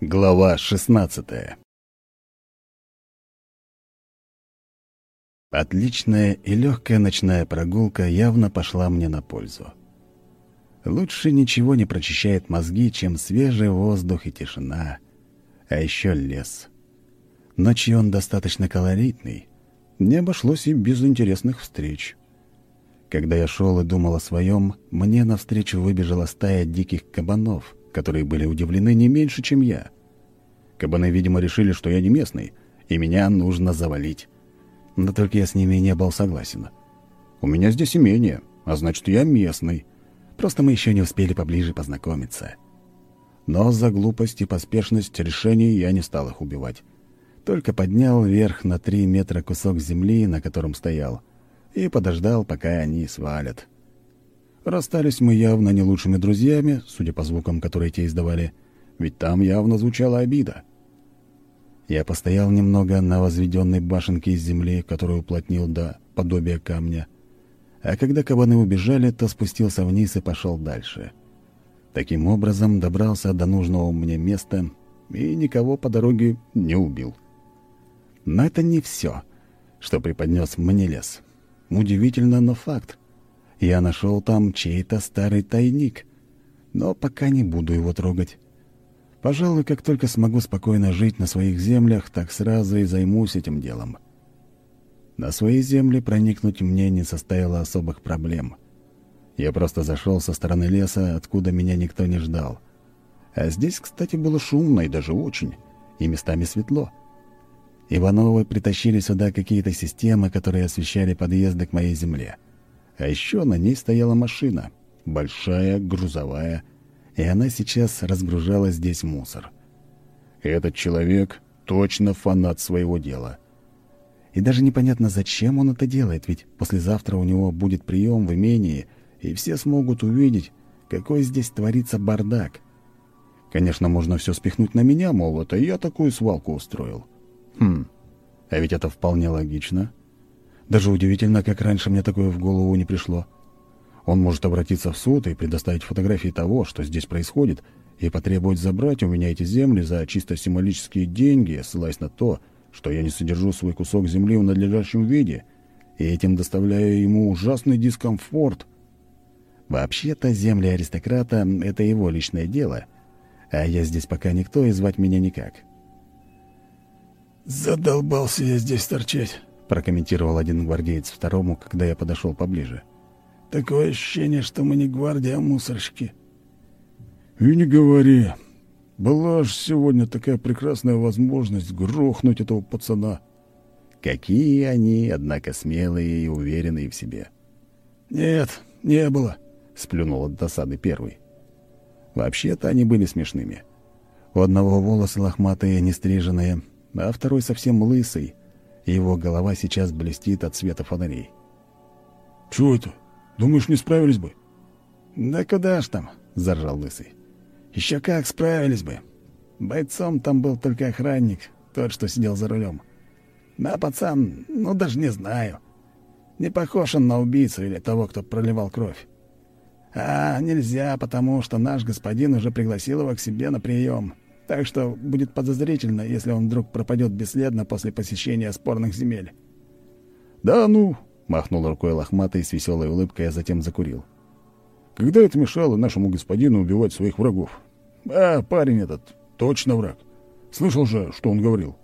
Глава 16 Отличная и легкая ночная прогулка явно пошла мне на пользу. Лучше ничего не прочищает мозги, чем свежий воздух и тишина, а еще лес. Ночью он достаточно колоритный, не обошлось и без интересных встреч. Когда я шел и думал о своем, мне навстречу выбежала стая диких кабанов — которые были удивлены не меньше, чем я. Кабаны, видимо, решили, что я не местный, и меня нужно завалить. Но только я с ними не был согласен. У меня здесь имение, а значит, я местный. Просто мы еще не успели поближе познакомиться. Но за глупость и поспешность решений я не стал их убивать. Только поднял вверх на три метра кусок земли, на котором стоял, и подождал, пока они свалят. Расстались мы явно не лучшими друзьями, судя по звукам, которые те издавали, ведь там явно звучала обида. Я постоял немного на возведенной башенке из земли, которую уплотнил до подобия камня, а когда кабаны убежали, то спустился вниз и пошел дальше. Таким образом добрался до нужного мне места и никого по дороге не убил. Но это не все, что преподнес мне лес. Удивительно, но факт. Я нашел там чей-то старый тайник, но пока не буду его трогать. Пожалуй, как только смогу спокойно жить на своих землях, так сразу и займусь этим делом. На свои земли проникнуть мне не составило особых проблем. Я просто зашел со стороны леса, откуда меня никто не ждал. А здесь, кстати, было шумно и даже очень, и местами светло. Ивановы притащили сюда какие-то системы, которые освещали подъезды к моей земле. — а еще на ней стояла машина, большая, грузовая, и она сейчас разгружала здесь мусор. Этот человек точно фанат своего дела. И даже непонятно, зачем он это делает, ведь послезавтра у него будет прием в имении, и все смогут увидеть, какой здесь творится бардак. Конечно, можно все спихнуть на меня, мол, это я такую свалку устроил. Хм, а ведь это вполне логично. Даже удивительно, как раньше мне такое в голову не пришло. Он может обратиться в суд и предоставить фотографии того, что здесь происходит, и потребовать забрать у меня эти земли за чисто символические деньги, ссылаясь на то, что я не содержу свой кусок земли в надлежащем виде, и этим доставляю ему ужасный дискомфорт. Вообще-то земли аристократа — это его личное дело, а я здесь пока никто и звать меня никак. «Задолбался я здесь торчать», прокомментировал один гвардеец второму, когда я подошел поближе. «Такое ощущение, что мы не гвардия, а мусорщики». «И не говори. Была же сегодня такая прекрасная возможность грохнуть этого пацана». Какие они, однако, смелые и уверенные в себе. «Нет, не было», — сплюнул от досады первый. Вообще-то они были смешными. У одного волосы лохматые, нестриженные, а второй совсем лысый, и его голова сейчас блестит от света фонарей. «Чего это? Думаешь, не справились бы?» «Да куда ж там?» — заржал Лысый. «Еще как справились бы. Бойцом там был только охранник, тот, что сидел за рулем. Да, пацан, ну даже не знаю. Не похож он на убийцу или того, кто проливал кровь. А нельзя, потому что наш господин уже пригласил его к себе на прием. Так что будет подозрительно, если он вдруг пропадет бесследно после посещения спорных земель. «Да ну!» — махнул рукой лохматый с веселой улыбкой, а затем закурил. «Когда это мешало нашему господину убивать своих врагов? А парень этот точно враг. Слышал же, что он говорил?»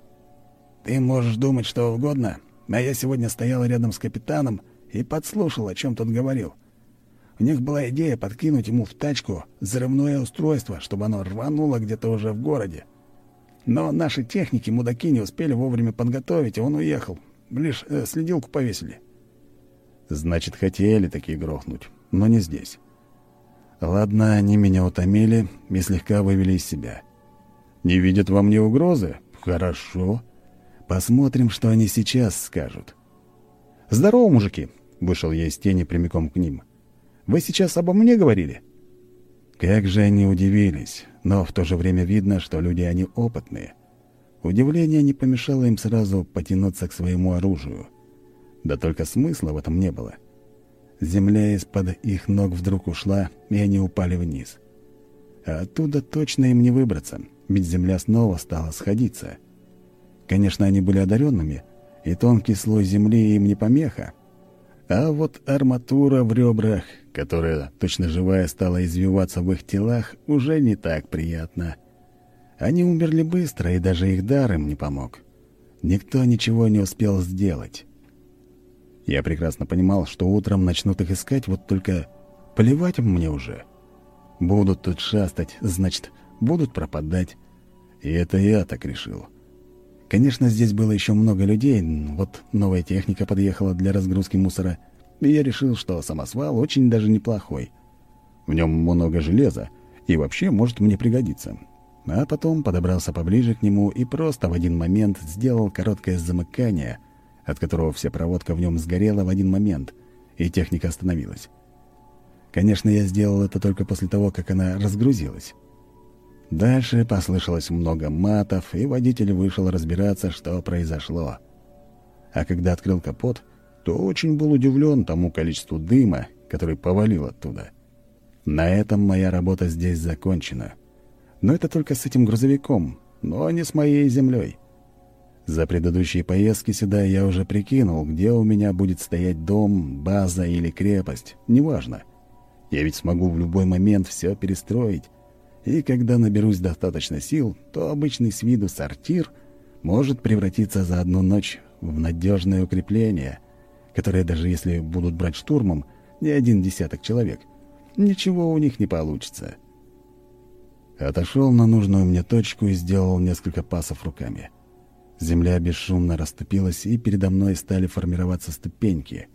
«Ты можешь думать что угодно, а я сегодня стоял рядом с капитаном и подслушал, о чем тот говорил. У них была идея подкинуть ему в тачку взрывное устройство, чтобы оно рвануло где-то уже в городе. Но наши техники мудаки не успели вовремя подготовить, и он уехал. Лишь э, следилку повесили. Значит, хотели такие грохнуть, но не здесь. Ладно, они меня утомили и слегка вывели из себя. Не видят во мне угрозы? Хорошо. Посмотрим, что они сейчас скажут. «Здорово, мужики!» — вышел я из тени прямиком к ним. — вы сейчас обо мне говорили?» Как же они удивились, но в то же время видно, что люди они опытные. Удивление не помешало им сразу потянуться к своему оружию. Да только смысла в этом не было. Земля из-под их ног вдруг ушла, и они упали вниз. А оттуда точно им не выбраться, ведь земля снова стала сходиться. Конечно, они были одаренными, и тонкий слой земли им не помеха. А вот арматура в ребрах, которая, точно живая, стала извиваться в их телах, уже не так приятно. Они умерли быстро, и даже их дар им не помог. Никто ничего не успел сделать. Я прекрасно понимал, что утром начнут их искать, вот только плевать мне уже. Будут тут шастать, значит, будут пропадать. И это я так решил. Конечно, здесь было еще много людей, вот новая техника подъехала для разгрузки мусора, и я решил, что самосвал очень даже неплохой. В нем много железа, и вообще может мне пригодиться. А потом подобрался поближе к нему и просто в один момент сделал короткое замыкание, от которого вся проводка в нем сгорела в один момент, и техника остановилась. Конечно, я сделал это только после того, как она разгрузилась. Дальше послышалось много матов, и водитель вышел разбираться, что произошло. А когда открыл капот, то очень был удивлен тому количеству дыма, который повалил оттуда. На этом моя работа здесь закончена. Но это только с этим грузовиком, но не с моей землей. За предыдущие поездки сюда я уже прикинул, где у меня будет стоять дом, база или крепость, неважно. Я ведь смогу в любой момент все перестроить, и когда наберусь достаточно сил, то обычный с виду сортир может превратиться за одну ночь в надежное укрепление, которое даже если будут брать штурмом не один десяток человек, ничего у них не получится. Отошел на нужную мне точку и сделал несколько пасов руками. Земля бесшумно расступилась, и передо мной стали формироваться ступеньки.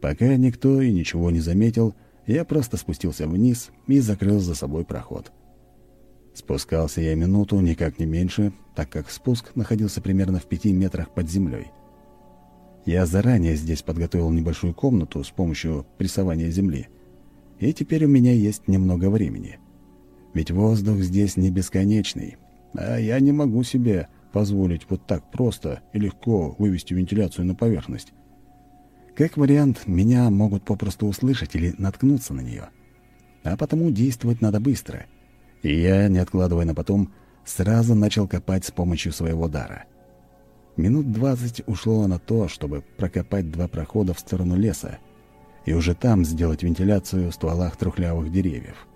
Пока никто и ничего не заметил, я просто спустился вниз и закрыл за собой проход. Спускался я минуту, никак не меньше, так как спуск находился примерно в пяти метрах под землей. Я заранее здесь подготовил небольшую комнату с помощью прессования земли, и теперь у меня есть немного времени. Ведь воздух здесь не бесконечный, а я не могу себе позволить вот так просто и легко вывести вентиляцию на поверхность. Как вариант, меня могут попросту услышать или наткнуться на нее. А потому действовать надо быстро — и я, не откладывая на потом, сразу начал копать с помощью своего дара. Минут двадцать ушло на то, чтобы прокопать два прохода в сторону леса, и уже там сделать вентиляцию в стволах трухлявых деревьев.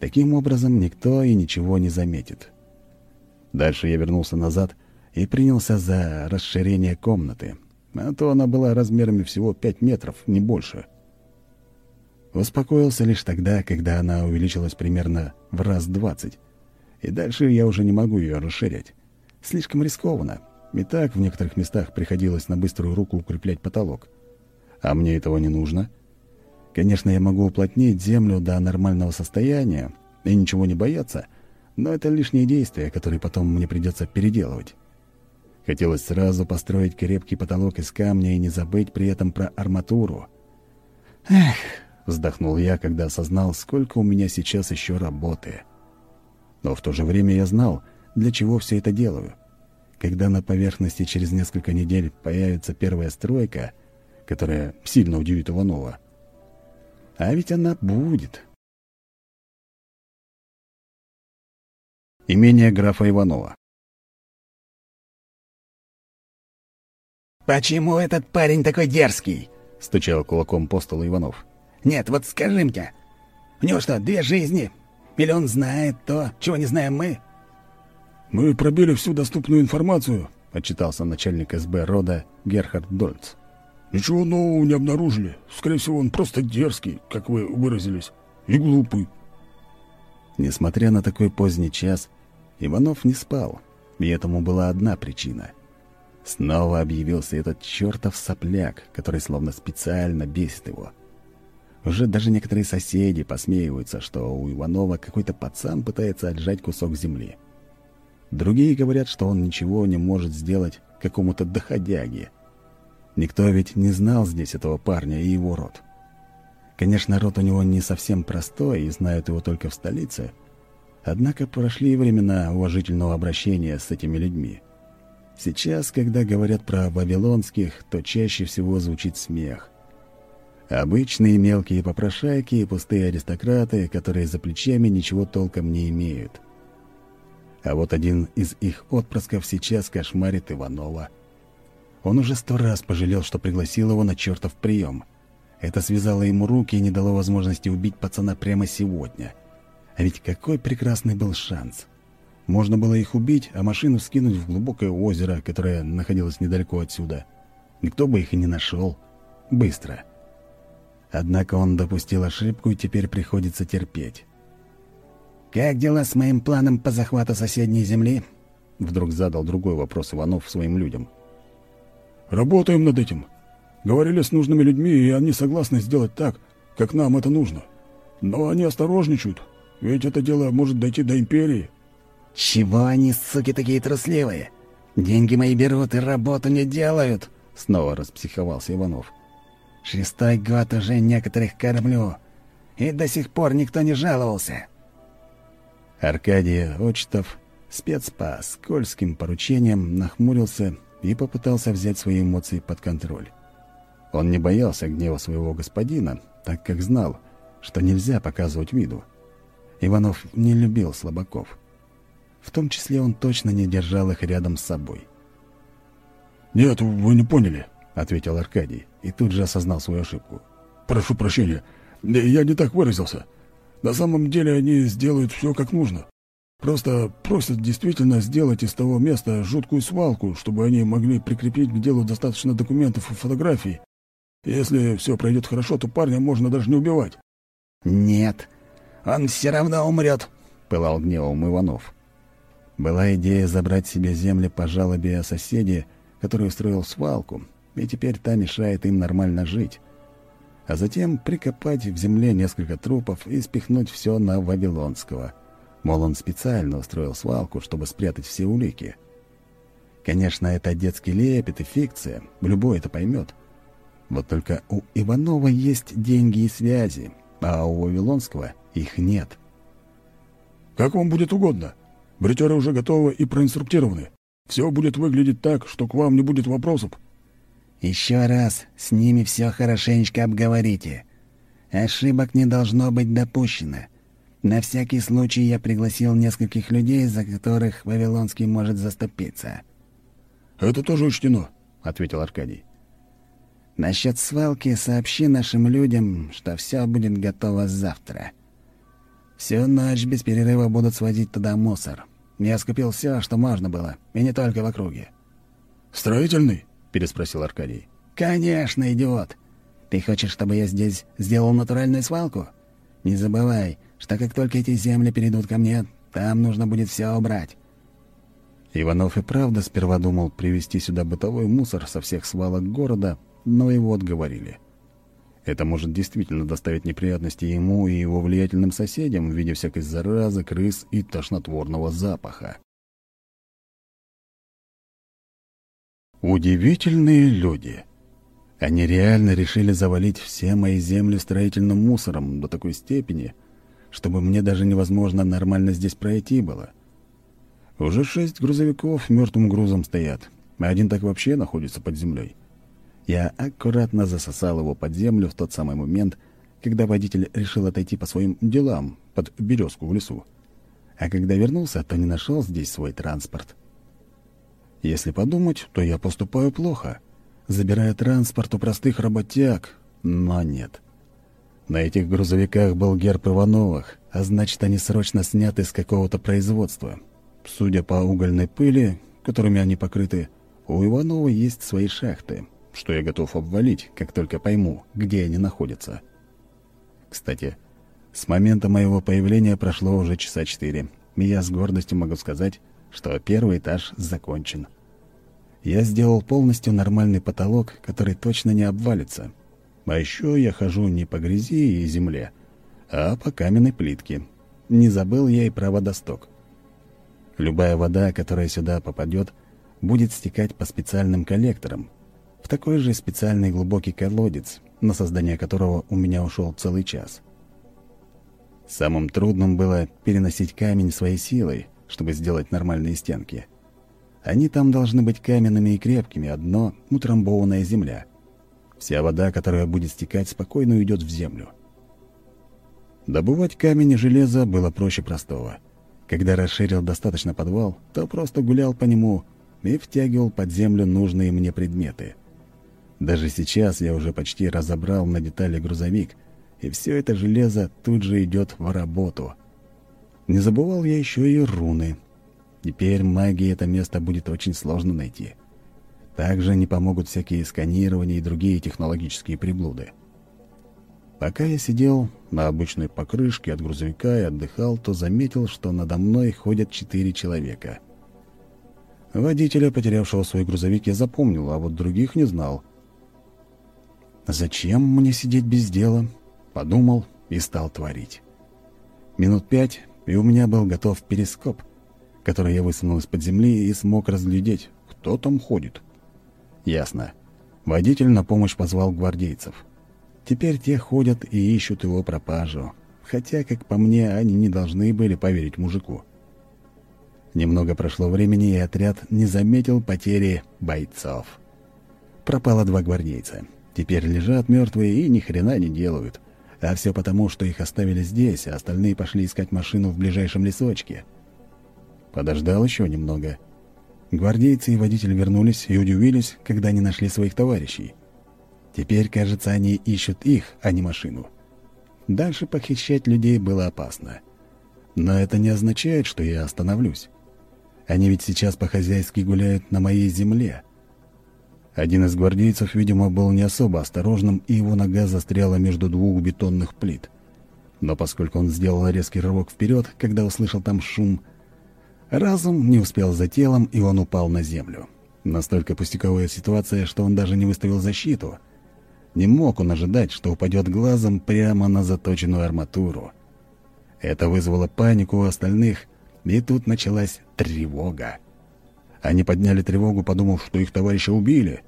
Таким образом, никто и ничего не заметит. Дальше я вернулся назад и принялся за расширение комнаты, а то она была размерами всего пять метров, не больше — Успокоился лишь тогда, когда она увеличилась примерно в раз двадцать. И дальше я уже не могу ее расширять. Слишком рискованно. И так в некоторых местах приходилось на быструю руку укреплять потолок. А мне этого не нужно. Конечно, я могу уплотнить землю до нормального состояния и ничего не бояться, но это лишние действия, которые потом мне придется переделывать. Хотелось сразу построить крепкий потолок из камня и не забыть при этом про арматуру. Эх, Вздохнул я, когда осознал, сколько у меня сейчас еще работы. Но в то же время я знал, для чего все это делаю. Когда на поверхности через несколько недель появится первая стройка, которая сильно удивит Иванова. А ведь она будет. Имение графа Иванова «Почему этот парень такой дерзкий?» — стучал кулаком по столу Иванов. Нет, вот скажи мне, у него что, две жизни? Или он знает то, чего не знаем мы?» «Мы пробили всю доступную информацию», — отчитался начальник СБ рода Герхард Дольц. «Ничего нового не обнаружили. Скорее всего, он просто дерзкий, как вы выразились, и глупый». Несмотря на такой поздний час, Иванов не спал, и этому была одна причина. Снова объявился этот чертов сопляк, который словно специально бесит его — уже даже некоторые соседи посмеиваются, что у Иванова какой-то пацан пытается отжать кусок земли. Другие говорят, что он ничего не может сделать какому-то доходяге. Никто ведь не знал здесь этого парня и его род. Конечно, род у него не совсем простой, и знают его только в столице. Однако прошли времена уважительного обращения с этими людьми. Сейчас, когда говорят про вавилонских, то чаще всего звучит смех. Обычные мелкие попрошайки и пустые аристократы, которые за плечами ничего толком не имеют. А вот один из их отпрысков сейчас кошмарит Иванова. Он уже сто раз пожалел, что пригласил его на чертов прием. Это связало ему руки и не дало возможности убить пацана прямо сегодня. А ведь какой прекрасный был шанс. Можно было их убить, а машину скинуть в глубокое озеро, которое находилось недалеко отсюда. Никто бы их и не нашел. Быстро. Однако он допустил ошибку и теперь приходится терпеть. «Как дела с моим планом по захвату соседней земли?» Вдруг задал другой вопрос Иванов своим людям. «Работаем над этим. Говорили с нужными людьми, и они согласны сделать так, как нам это нужно. Но они осторожничают, ведь это дело может дойти до империи». «Чего они, суки, такие трусливые? Деньги мои берут и работу не делают!» Снова распсиховался Иванов. «Шестой год уже некоторых кормлю, и до сих пор никто не жаловался». Аркадий Очтов, спец по скользким поручениям, нахмурился и попытался взять свои эмоции под контроль. Он не боялся гнева своего господина, так как знал, что нельзя показывать виду. Иванов не любил слабаков. В том числе он точно не держал их рядом с собой. «Нет, вы не поняли», — ответил Аркадий и тут же осознал свою ошибку. «Прошу прощения, я не так выразился. На самом деле они сделают все как нужно. Просто просят действительно сделать из того места жуткую свалку, чтобы они могли прикрепить к делу достаточно документов и фотографий. Если все пройдет хорошо, то парня можно даже не убивать». «Нет, он все равно умрет», — пылал гневом Иванов. Была идея забрать себе земли по жалобе о который устроил свалку, и теперь та мешает им нормально жить. А затем прикопать в земле несколько трупов и спихнуть все на Вавилонского. Мол, он специально устроил свалку, чтобы спрятать все улики. Конечно, это детский лепет и фикция, любой это поймет. Вот только у Иванова есть деньги и связи, а у Вавилонского их нет. «Как вам будет угодно», Бритеры уже готовы и проинструктированы. Все будет выглядеть так, что к вам не будет вопросов». «Еще раз с ними все хорошенечко обговорите. Ошибок не должно быть допущено. На всякий случай я пригласил нескольких людей, за которых Вавилонский может заступиться». «Это тоже учтено», — ответил Аркадий. «Насчет свалки сообщи нашим людям, что все будет готово завтра». Всю ночь без перерыва будут сводить туда мусор. Я скупил все, что можно было, и не только в округе». «Строительный?» — переспросил Аркадий. «Конечно, идиот. Ты хочешь, чтобы я здесь сделал натуральную свалку? Не забывай, что как только эти земли перейдут ко мне, там нужно будет все убрать». Иванов и правда сперва думал привезти сюда бытовой мусор со всех свалок города, но его отговорили. Это может действительно доставить неприятности ему и его влиятельным соседям в виде всякой заразы, крыс и тошнотворного запаха. Удивительные люди. Они реально решили завалить все мои земли строительным мусором до такой степени, чтобы мне даже невозможно нормально здесь пройти было. Уже шесть грузовиков мертвым грузом стоят, а один так вообще находится под землей. Я аккуратно засосал его под землю в тот самый момент, когда водитель решил отойти по своим делам под березку в лесу. А когда вернулся, то не нашел здесь свой транспорт. Если подумать, то я поступаю плохо, забирая транспорт у простых работяг, но нет. На этих грузовиках был герб Ивановых, а значит, они срочно сняты с какого-то производства. Судя по угольной пыли, которыми они покрыты, у Иванова есть свои шахты — что я готов обвалить, как только пойму, где они находятся. Кстати, с момента моего появления прошло уже часа четыре, и я с гордостью могу сказать, что первый этаж закончен. Я сделал полностью нормальный потолок, который точно не обвалится. А еще я хожу не по грязи и земле, а по каменной плитке. Не забыл я и про водосток. Любая вода, которая сюда попадет, будет стекать по специальным коллекторам, в такой же специальный глубокий колодец, на создание которого у меня ушел целый час. Самым трудным было переносить камень своей силой, чтобы сделать нормальные стенки. Они там должны быть каменными и крепкими, а дно — утрамбованная земля. Вся вода, которая будет стекать, спокойно уйдет в землю. Добывать камень и железо было проще простого. Когда расширил достаточно подвал, то просто гулял по нему и втягивал под землю нужные мне предметы. Даже сейчас я уже почти разобрал на детали грузовик, и все это железо тут же идет в работу. Не забывал я еще и руны. Теперь магии это место будет очень сложно найти. Также не помогут всякие сканирования и другие технологические приблуды. Пока я сидел на обычной покрышке от грузовика и отдыхал, то заметил, что надо мной ходят четыре человека. Водителя, потерявшего свой грузовик, я запомнил, а вот других не знал. «Зачем мне сидеть без дела?» Подумал и стал творить. Минут пять, и у меня был готов перископ, который я высунул из-под земли и смог разглядеть, кто там ходит. Ясно. Водитель на помощь позвал гвардейцев. Теперь те ходят и ищут его пропажу. Хотя, как по мне, они не должны были поверить мужику. Немного прошло времени, и отряд не заметил потери бойцов. Пропало два гвардейца. Теперь лежат мертвые и ни хрена не делают. А все потому, что их оставили здесь, а остальные пошли искать машину в ближайшем лесочке. Подождал еще немного — Гвардейцы и водитель вернулись и удивились, когда они нашли своих товарищей. Теперь, кажется, они ищут их, а не машину. Дальше похищать людей было опасно. Но это не означает, что я остановлюсь. Они ведь сейчас по-хозяйски гуляют на моей земле. Один из гвардейцев, видимо, был не особо осторожным, и его нога застряла между двух бетонных плит. Но поскольку он сделал резкий рывок вперед, когда услышал там шум, Разум не успел за телом, и он упал на землю. Настолько пустяковая ситуация, что он даже не выставил защиту. Не мог он ожидать, что упадет глазом прямо на заточенную арматуру. Это вызвало панику у остальных, и тут началась тревога. Они подняли тревогу, подумав, что их товарища убили.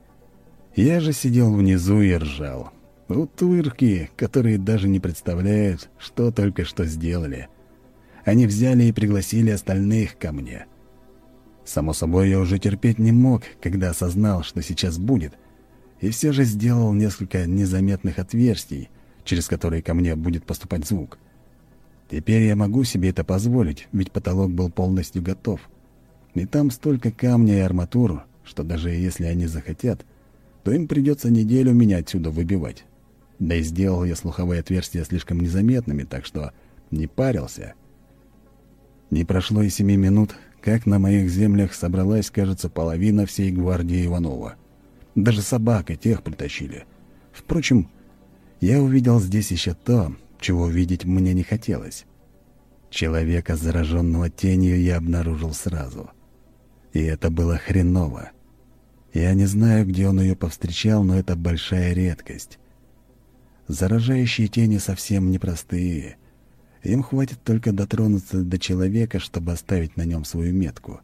Я же сидел внизу и ржал. Утырки, которые даже не представляют, что только что сделали — они взяли и пригласили остальных ко мне. Само собой, я уже терпеть не мог, когда осознал, что сейчас будет, и все же сделал несколько незаметных отверстий, через которые ко мне будет поступать звук. Теперь я могу себе это позволить, ведь потолок был полностью готов. И там столько камня и арматуру, что даже если они захотят, то им придется неделю меня отсюда выбивать. Да и сделал я слуховые отверстия слишком незаметными, так что не парился — не прошло и семи минут, как на моих землях собралась, кажется, половина всей гвардии Иванова. Даже собак и тех притащили. Впрочем, я увидел здесь еще то, чего видеть мне не хотелось. Человека, зараженного тенью, я обнаружил сразу. И это было хреново. Я не знаю, где он ее повстречал, но это большая редкость. Заражающие тени совсем непростые — им хватит только дотронуться до человека, чтобы оставить на нем свою метку.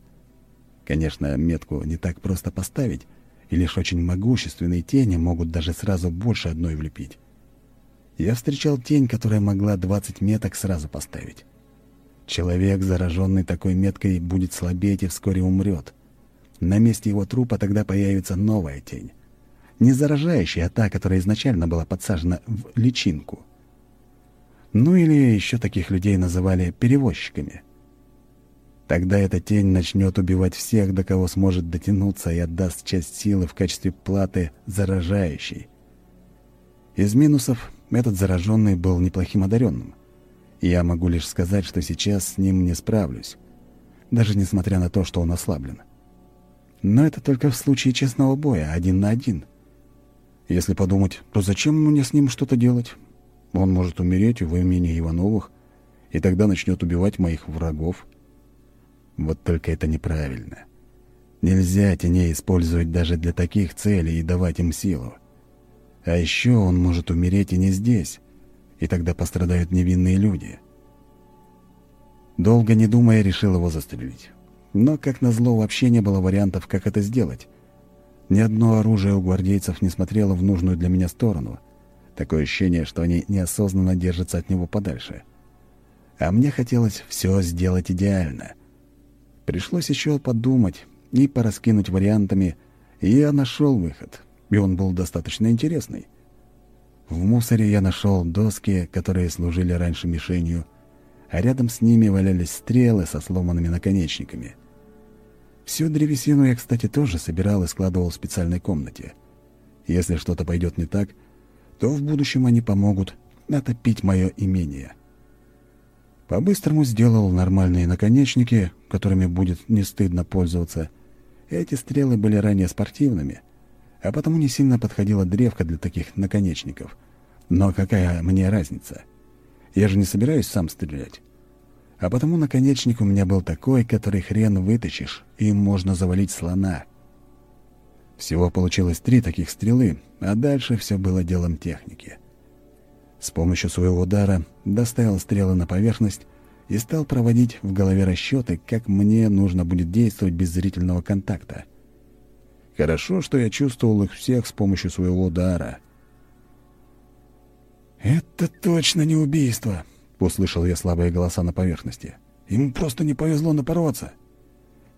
Конечно, метку не так просто поставить, и лишь очень могущественные тени могут даже сразу больше одной влепить. Я встречал тень, которая могла 20 меток сразу поставить. Человек, зараженный такой меткой, будет слабеть и вскоре умрет. На месте его трупа тогда появится новая тень. Не заражающая, а та, которая изначально была подсажена в личинку — ну или еще таких людей называли перевозчиками. Тогда эта тень начнет убивать всех, до кого сможет дотянуться, и отдаст часть силы в качестве платы заражающей. Из минусов этот зараженный был неплохим одаренным. Я могу лишь сказать, что сейчас с ним не справлюсь, даже несмотря на то, что он ослаблен. Но это только в случае честного боя, один на один. Если подумать, то зачем мне с ним что-то делать? Он может умереть в имени Ивановых, и тогда начнет убивать моих врагов. Вот только это неправильно. Нельзя теней использовать даже для таких целей и давать им силу. А еще он может умереть и не здесь, и тогда пострадают невинные люди. Долго не думая, решил его застрелить. Но, как назло, вообще не было вариантов, как это сделать. Ни одно оружие у гвардейцев не смотрело в нужную для меня сторону — Такое ощущение, что они неосознанно держатся от него подальше. А мне хотелось все сделать идеально. Пришлось еще подумать и пораскинуть вариантами, и я нашел выход, и он был достаточно интересный. В мусоре я нашел доски, которые служили раньше мишенью, а рядом с ними валялись стрелы со сломанными наконечниками. Всю древесину я, кстати, тоже собирал и складывал в специальной комнате. Если что-то пойдет не так, то в будущем они помогут отопить мое имение. По-быстрому сделал нормальные наконечники, которыми будет не стыдно пользоваться. Эти стрелы были ранее спортивными, а потому не сильно подходила древка для таких наконечников. Но какая мне разница? Я же не собираюсь сам стрелять. А потому наконечник у меня был такой, который хрен вытащишь, им можно завалить слона. Всего получилось три таких стрелы, а дальше все было делом техники. С помощью своего удара доставил стрелы на поверхность и стал проводить в голове расчеты, как мне нужно будет действовать без зрительного контакта. Хорошо, что я чувствовал их всех с помощью своего удара. «Это точно не убийство», — услышал я слабые голоса на поверхности. «Ему просто не повезло напороться».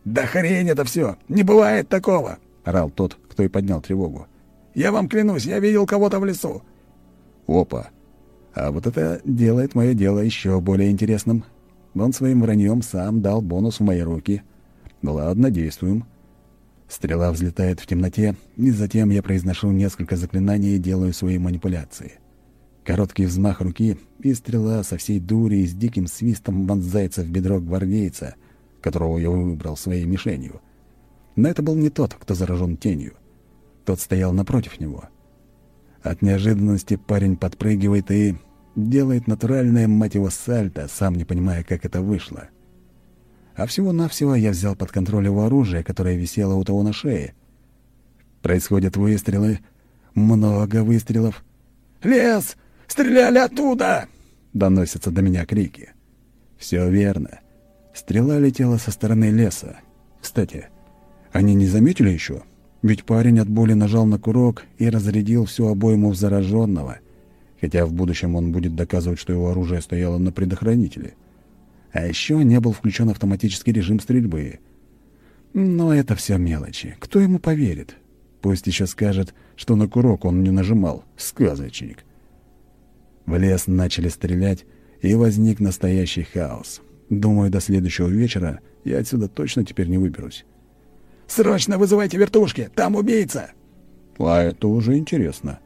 «Да хрень это все! Не бывает такого!» — орал тот, кто и поднял тревогу. «Я вам клянусь, я видел кого-то в лесу!» «Опа! А вот это делает мое дело еще более интересным. Он своим враньем сам дал бонус в мои руки. Ладно, действуем. Стрела взлетает в темноте, и затем я произношу несколько заклинаний и делаю свои манипуляции. Короткий взмах руки, и стрела со всей дури и с диким свистом вонзается в бедро гвардейца, которого я выбрал своей мишенью. Но это был не тот, кто заражен тенью. Тот стоял напротив него. От неожиданности парень подпрыгивает и делает натуральное, мать его, сальто, сам не понимая, как это вышло. А всего-навсего я взял под контроль его оружие, которое висело у того на шее. Происходят выстрелы. Много выстрелов. «Лес! Стреляли оттуда!» — доносятся до меня крики. Все верно. Стрела летела со стороны леса. Кстати, они не заметили еще? Ведь парень от боли нажал на курок и разрядил всю обойму в зараженного, хотя в будущем он будет доказывать, что его оружие стояло на предохранителе. А еще не был включен автоматический режим стрельбы. Но это все мелочи. Кто ему поверит? Пусть еще скажет, что на курок он не нажимал. Сказочник. В лес начали стрелять, и возник настоящий хаос. Думаю, до следующего вечера я отсюда точно теперь не выберусь. Срочно вызывайте вертушки! Там убийца!» «А это уже интересно.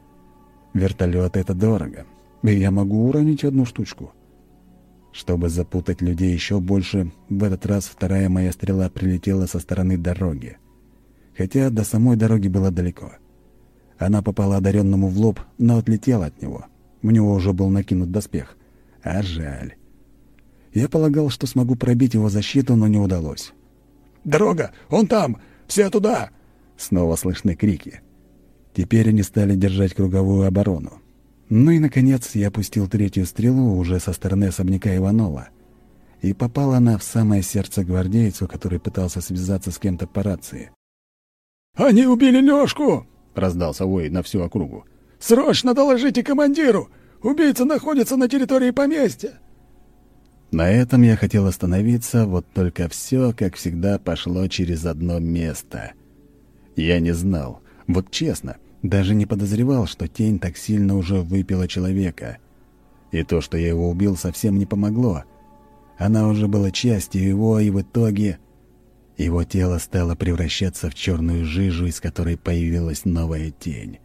Вертолет — это дорого, и я могу уронить одну штучку». Чтобы запутать людей еще больше, в этот раз вторая моя стрела прилетела со стороны дороги. Хотя до самой дороги было далеко. Она попала одаренному в лоб, но отлетела от него. У него уже был накинут доспех. А жаль. Я полагал, что смогу пробить его защиту, но не удалось. «Дорога! Он там! Все туда!» Снова слышны крики. Теперь они стали держать круговую оборону. Ну и, наконец, я опустил третью стрелу уже со стороны особняка Иванова. И попала она в самое сердце гвардейцу, который пытался связаться с кем-то по рации. «Они убили Лёшку!» — раздался вой на всю округу. «Срочно доложите командиру! Убийца находится на территории поместья!» На этом я хотел остановиться, вот только все, как всегда, пошло через одно место. Я не знал, вот честно, даже не подозревал, что тень так сильно уже выпила человека. И то, что я его убил, совсем не помогло. Она уже была частью его, и в итоге... Его тело стало превращаться в черную жижу, из которой появилась новая тень.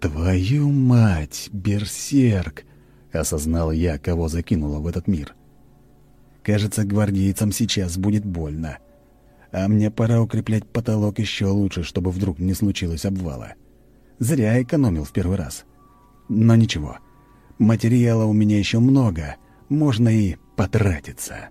«Твою мать, берсерк!» — осознал я, кого закинуло в этот мир. Кажется, гвардейцам сейчас будет больно. А мне пора укреплять потолок еще лучше, чтобы вдруг не случилось обвала. Зря экономил в первый раз. Но ничего, материала у меня еще много, можно и потратиться».